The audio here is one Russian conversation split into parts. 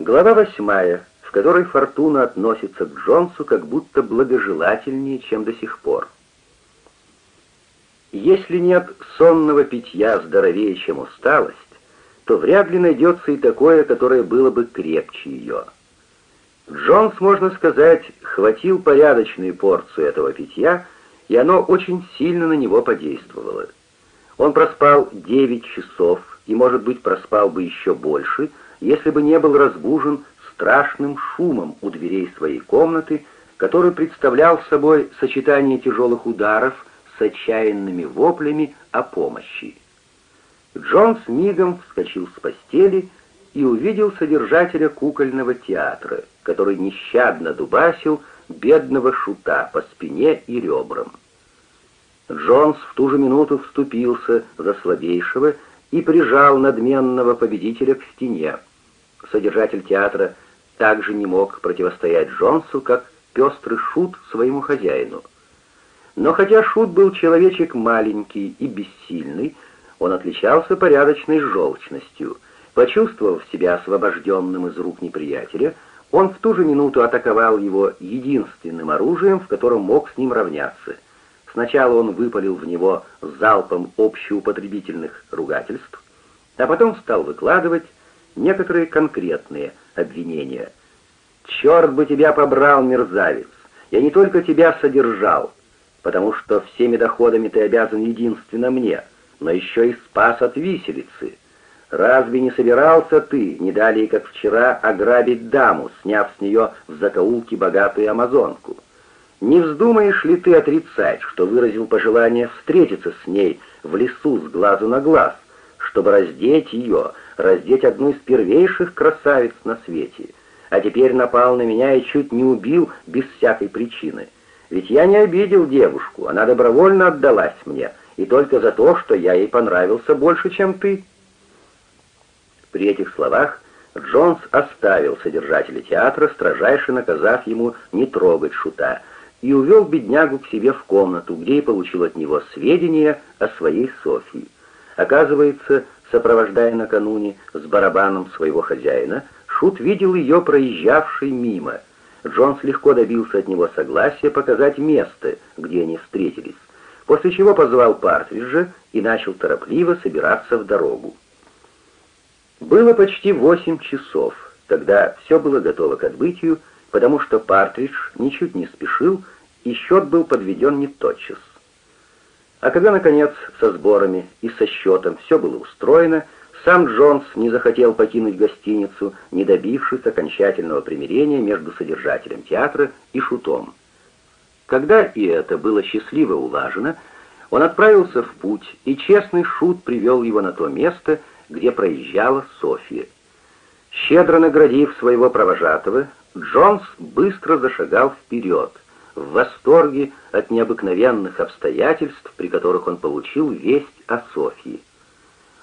Глава восьмая, в которой Фортуна относится к Джонсу как будто благожелательнее, чем до сих пор. Если нет сонного питья здоровее, чем усталость, то вряд ли найдется и такое, которое было бы крепче ее. Джонс, можно сказать, хватил порядочную порцию этого питья, и оно очень сильно на него подействовало. Он проспал девять часов, и, может быть, проспал бы еще больше, если бы не был разбужен страшным шумом у дверей своей комнаты, который представлял собой сочетание тяжелых ударов с отчаянными воплями о помощи. Джонс мигом вскочил с постели и увидел содержателя кукольного театра, который нещадно дубасил бедного шута по спине и ребрам. Джонс в ту же минуту вступился за слабейшего и прижал надменного победителя к стене. Содержатель театра также не мог противостоять Джонсу, как пестрый шут своему хозяину. Но хотя шут был человечек маленький и бессильный, он отличался порядочной желчностью. Почувствовав себя освобожденным из рук неприятеля, он в ту же минуту атаковал его единственным оружием, в котором мог с ним равняться. Сначала он выпалил в него залпом общеупотребительных ругательств, а потом стал выкладывать некоторые конкретные обвинения. «Черт бы тебя побрал, мерзавец! Я не только тебя содержал, потому что всеми доходами ты обязан единственно мне, но еще и спас от виселицы. Разве не собирался ты, не далее как вчера, ограбить даму, сняв с нее в закоулке богатую амазонку? Не вздумаешь ли ты отрицать, что выразил пожелание встретиться с ней в лесу с глазу на глаз, чтобы раздеть ее, раздеть одну из первейших красавиц на свете, а теперь напал на меня и чуть не убил без всякой причины? Ведь я не обидел девушку, она добровольно отдалась мне, и только за то, что я ей понравился больше, чем ты». При этих словах Джонс оставил содержателя театра, строжайше наказав ему не трогать шута, и увел беднягу к себе в комнату, где и получил от него сведения о своей Софии. Оказывается, сопровождая накануне с барабаном своего хозяина, Шут видел ее проезжавшей мимо. Джонс легко добился от него согласия показать место, где они встретились, после чего позвал Партриджа и начал торопливо собираться в дорогу. Было почти восемь часов, когда все было готово к отбытию, потому что Партридж ничуть не спешил, и счет был подведен не тотчас. А когда, наконец, со сборами и со счетом все было устроено, сам Джонс не захотел покинуть гостиницу, не добившись окончательного примирения между содержателем театра и шутом. Когда и это было счастливо улажено, он отправился в путь, и честный шут привел его на то место, где проезжала София. Щедро наградив своего провожатого, Джонс быстро зашагал вперед, в восторге от необыкновенных обстоятельств, при которых он получил весть о Софии.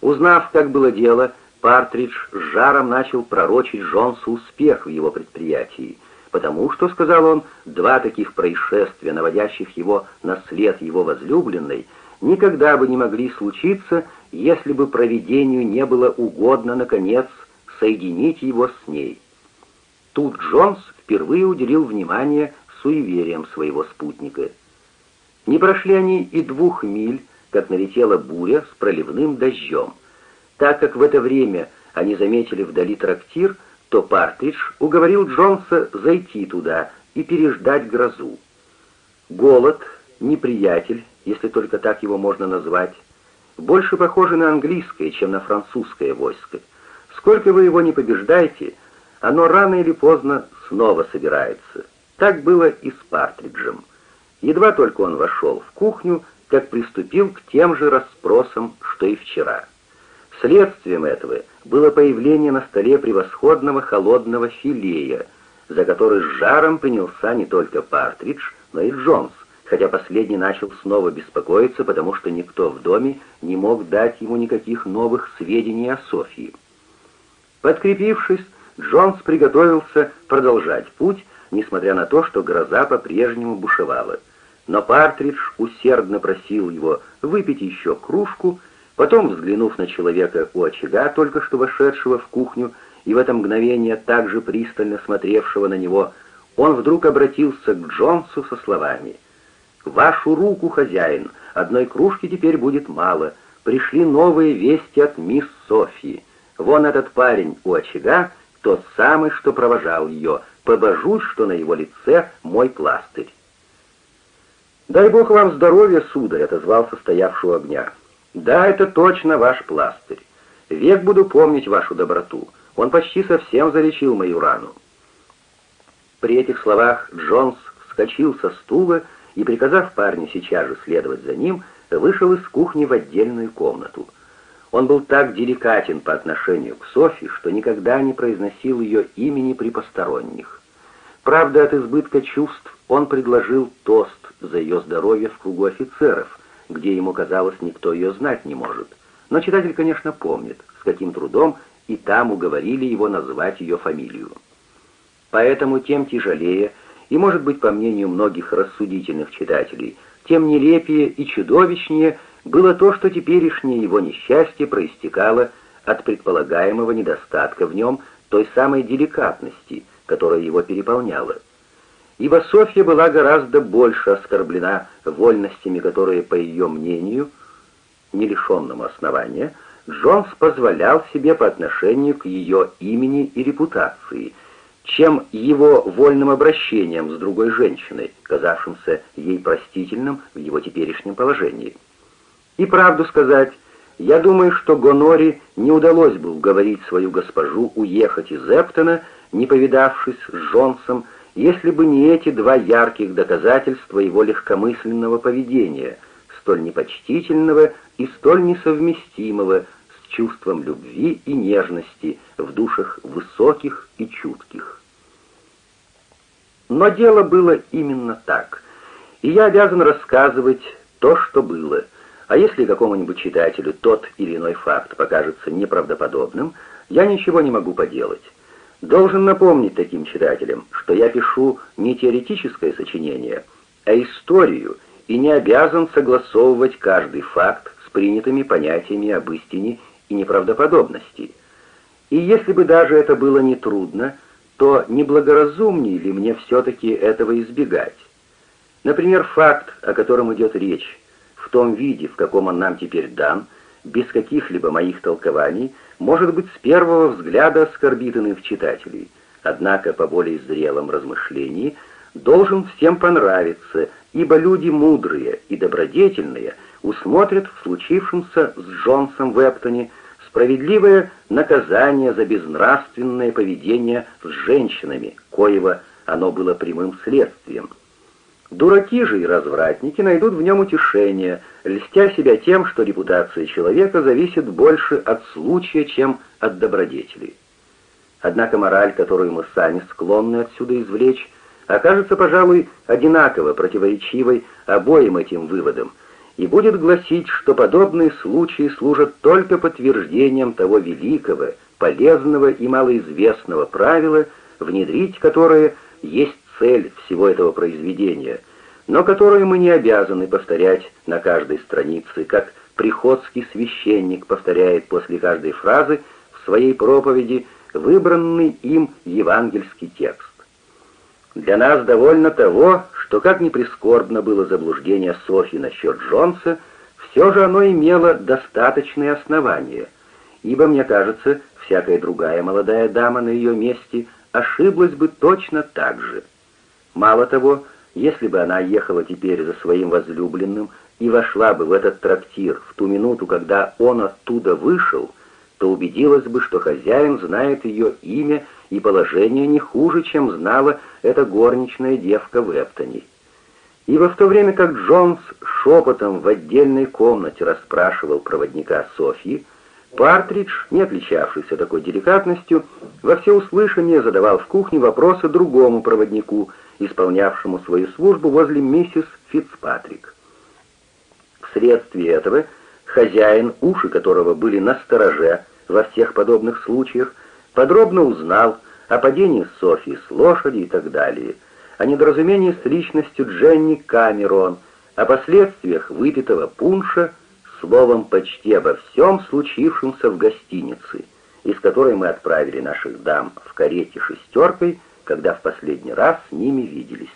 Узнав, как было дело, Партридж с жаром начал пророчить Джонсу успех в его предприятии, потому что, сказал он, два таких происшествия, наводящих его на след его возлюбленной, никогда бы не могли случиться, если бы провидению не было угодно, наконец, соединить его с ней. Тут Джонс впервые уделил внимание суевериям своего спутника. Не прошли они и двух миль, как налетела буря с проливным дождем. Так как в это время они заметили вдали трактир, то Партридж уговорил Джонса зайти туда и переждать грозу. Голод, неприятель, если только так его можно назвать, больше похоже на английское, чем на французское войско. Сколько вы его не побеждаете, оно рано или поздно снова собирается. Так было и с Партриджем. Едва только он вошел в кухню, как приступил к тем же расспросам, что и вчера. Следствием этого было появление на столе превосходного холодного филея, за который с жаром принялся не только Партридж, но и Джонс, хотя последний начал снова беспокоиться, потому что никто в доме не мог дать ему никаких новых сведений о Софии. Подкрепившись, Джонс приготовился продолжать путь, несмотря на то, что гроза по-прежнему бушевала. Но Партридж усердно просил его выпить еще кружку, Потом, взглянув на человека у очага, только что вошедшего в кухню, и в это мгновение также пристально смотревшего на него, он вдруг обратился к Джонсу со словами «Вашу руку, хозяин, одной кружки теперь будет мало. Пришли новые вести от мисс Софьи. Вон этот парень у очага, тот самый, что провожал ее. Побожусь, что на его лице мой пластырь». «Дай бог вам здоровья, сударь», — отозвался стоявший у огня. «Да, это точно ваш пластырь. Век буду помнить вашу доброту. Он почти совсем залечил мою рану». При этих словах Джонс вскочил со стула и, приказав парню сейчас же следовать за ним, вышел из кухни в отдельную комнату. Он был так деликатен по отношению к Софи, что никогда не произносил ее имени при посторонних. Правда, от избытка чувств он предложил тост за ее здоровье в кругу офицеров, где ему казалось, никто ее знать не может. Но читатель, конечно, помнит, с каким трудом и там уговорили его назвать ее фамилию. Поэтому тем тяжелее, и, может быть, по мнению многих рассудительных читателей, тем нелепее и чудовищнее было то, что теперешнее его несчастье проистекало от предполагаемого недостатка в нем той самой деликатности, которая его переполняла. Ибо Софья была гораздо больше оскорблена вольностями, которые, по ее мнению, не лишенному основания, Джонс позволял себе по отношению к ее имени и репутации, чем его вольным обращением с другой женщиной, казавшимся ей простительным в его теперешнем положении. И правду сказать, я думаю, что Гонори не удалось бы уговорить свою госпожу уехать из Эптона, не повидавшись с Джонсом, если бы не эти два ярких доказательства его легкомысленного поведения, столь непочтительного и столь несовместимого с чувством любви и нежности в душах высоких и чутких. Но дело было именно так, и я обязан рассказывать то, что было, а если какому-нибудь читателю тот или иной факт покажется неправдоподобным, я ничего не могу поделать. Должен напомнить таким читателям, что я пишу не теоретическое сочинение, а историю, и не обязан согласовывать каждый факт с принятыми понятиями об истине и неправдоподобности. И если бы даже это было нетрудно, то неблагоразумнее ли мне все-таки этого избегать? Например, факт, о котором идет речь, том виде, в каком он нам теперь дан, без каких-либо моих толкований, может быть с первого взгляда оскорбит иных читателей, однако по более зрелом размышлении должен всем понравиться, ибо люди мудрые и добродетельные усмотрят в случившемся с Джонсом в Эптоне справедливое наказание за безнравственное поведение с женщинами, коего оно было прямым следствием. Дураки же и развратники найдут в нем утешение, льстя себя тем, что репутация человека зависит больше от случая, чем от добродетели. Однако мораль, которую мы сами склонны отсюда извлечь, окажется, пожалуй, одинаково противоречивой обоим этим выводам и будет гласить, что подобные случаи служат только подтверждением того великого, полезного и малоизвестного правила, внедрить которое есть цель всего этого произведения, но которую мы не обязаны повторять на каждой странице, как приходский священник повторяет после каждой фразы в своей проповеди выбранный им евангельский текст. Для нас довольно того, что как ни прискорбно было заблуждение Софьи насчет Джонса, все же оно имело достаточные основания, ибо, мне кажется, всякая другая молодая дама на ее месте ошиблась бы точно так же. Мало того, если бы она ехала теперь за своим возлюбленным и вошла бы в этот трактир в ту минуту, когда он оттуда вышел, то убедилась бы, что хозяин знает ее имя и положение не хуже, чем знала эта горничная девка в Эптоне. Ибо в то время как Джонс шепотом в отдельной комнате расспрашивал проводника Софьи, Партридж, не отличавшийся такой деликатностью, во всеуслышание задавал в кухне вопросы другому проводнику — исполнявшему свою службу возле миссис Фицпатрик. Вследствие этого хозяин, уши которого были на стороже во всех подобных случаях, подробно узнал о падении Софии с лошади и так далее, о недоразумении с личностью Дженни Камерон, о последствиях выпитого пунша, словом, почти обо всем случившемся в гостинице, из которой мы отправили наших дам в карете шестеркой, когда в последний раз с ними виделись.